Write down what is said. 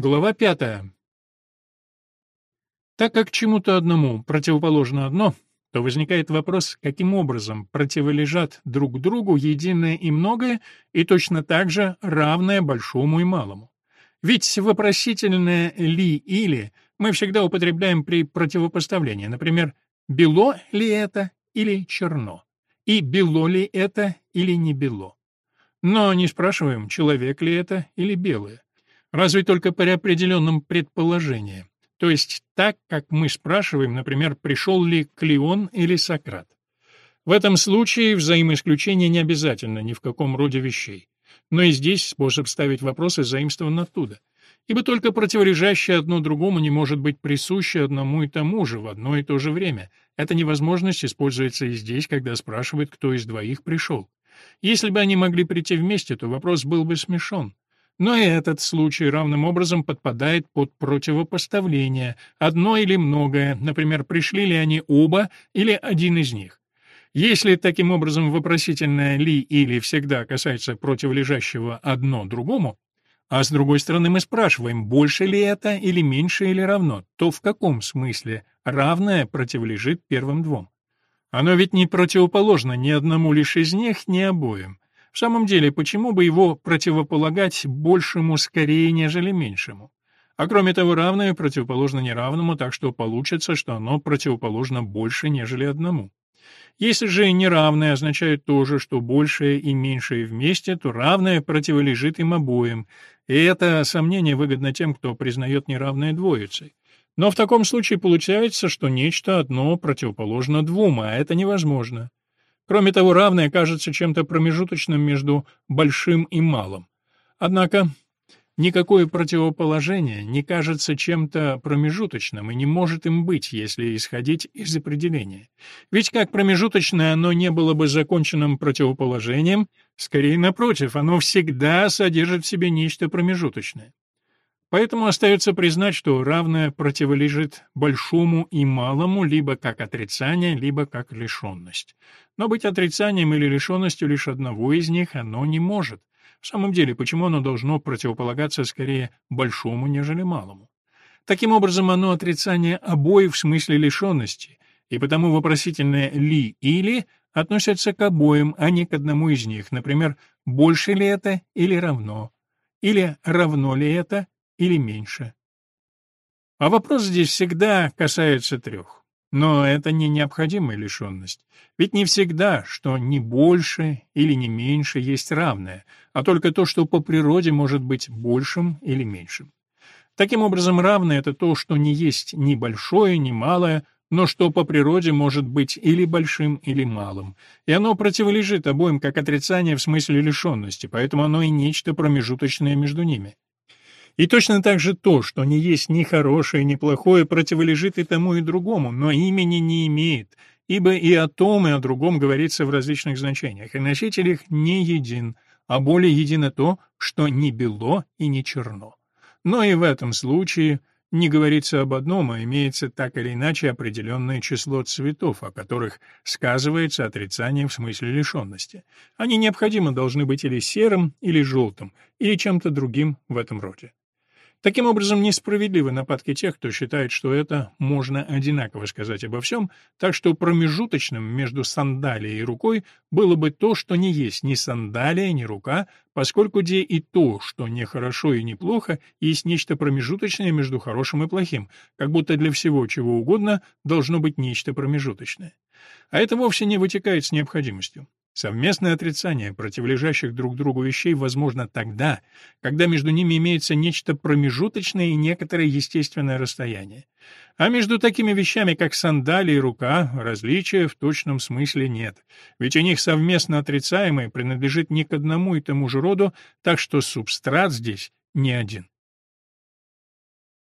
Глава пятая. Так как чему-то одному противоположно одно, то возникает вопрос, каким образом противолежат друг другу единое и многое, и точно так же равное большому и малому. Ведь вопросительное «ли» или мы всегда употребляем при противопоставлении, например, «бело ли это» или «черно», и «бело ли это» или «не бело». Но не спрашиваем, человек ли это или белое. Разве только при определенном предположении. То есть так, как мы спрашиваем, например, пришел ли Клеон или Сократ. В этом случае взаимоисключение не обязательно ни в каком роде вещей. Но и здесь способ ставить вопросы заимствован оттуда. Ибо только противоречащее одно другому не может быть присуще одному и тому же в одно и то же время. Эта невозможность используется и здесь, когда спрашивают, кто из двоих пришел. Если бы они могли прийти вместе, то вопрос был бы смешон. Но и этот случай равным образом подпадает под противопоставление, одно или многое, например, пришли ли они оба или один из них. Если таким образом вопросительное «ли» или всегда касается противолежащего одно другому, а с другой стороны мы спрашиваем, больше ли это или меньше или равно, то в каком смысле равное противолежит первым двум? Оно ведь не противоположно ни одному лишь из них, ни обоим. В самом деле, почему бы его противополагать большему скорее, нежели меньшему? А кроме того, равное противоположно неравному, так что получится, что оно противоположно больше, нежели одному. Если же неравное означает то же, что большее и меньшее вместе, то равное противолежит им обоим, и это сомнение выгодно тем, кто признает неравное двоицей. Но в таком случае получается, что нечто одно противоположно двум, а это невозможно. Кроме того, равное кажется чем-то промежуточным между большим и малым. Однако никакое противоположение не кажется чем-то промежуточным и не может им быть, если исходить из определения. Ведь как промежуточное оно не было бы законченным противоположением, скорее напротив, оно всегда содержит в себе нечто промежуточное. Поэтому остается признать, что равное противолежит большому и малому либо как отрицание, либо как лишенность. Но быть отрицанием или лишенностью лишь одного из них оно не может. В самом деле, почему оно должно противополагаться скорее большому, нежели малому? Таким образом, оно отрицание обоих в смысле лишенности, и потому вопросительное «ли» или относятся к обоим, а не к одному из них, например, «больше ли это» или «равно», или «равно ли это» или меньше. А вопрос здесь всегда касается трех. Но это не необходимая лишенность. Ведь не всегда, что не больше или не меньше есть равное, а только то, что по природе может быть большим или меньшим. Таким образом, равное — это то, что не есть ни большое, ни малое, но что по природе может быть или большим, или малым. И оно противолежит обоим как отрицание в смысле лишенности, поэтому оно и нечто промежуточное между ними. И точно так же то, что не есть ни хорошее, ни плохое, противолежит и тому, и другому, но имени не имеет, ибо и о том, и о другом говорится в различных значениях, и носитель их не един, а более едино то, что не бело и не черно. Но и в этом случае не говорится об одном, а имеется так или иначе определенное число цветов, о которых сказывается отрицание в смысле лишенности. Они необходимо должны быть или серым, или желтым, или чем-то другим в этом роде. Таким образом, несправедливы нападки тех, кто считает, что это можно одинаково сказать обо всем, так что промежуточным между сандалией и рукой было бы то, что не есть ни сандалия, ни рука, поскольку где и то, что не хорошо и не плохо, есть нечто промежуточное между хорошим и плохим, как будто для всего чего угодно должно быть нечто промежуточное. А это вовсе не вытекает с необходимостью. Совместное отрицание противолежащих друг другу вещей возможно тогда, когда между ними имеется нечто промежуточное и некоторое естественное расстояние. А между такими вещами, как сандали и рука, различия в точном смысле нет, ведь у них совместно отрицаемое принадлежит не к одному и тому же роду, так что субстрат здесь не один.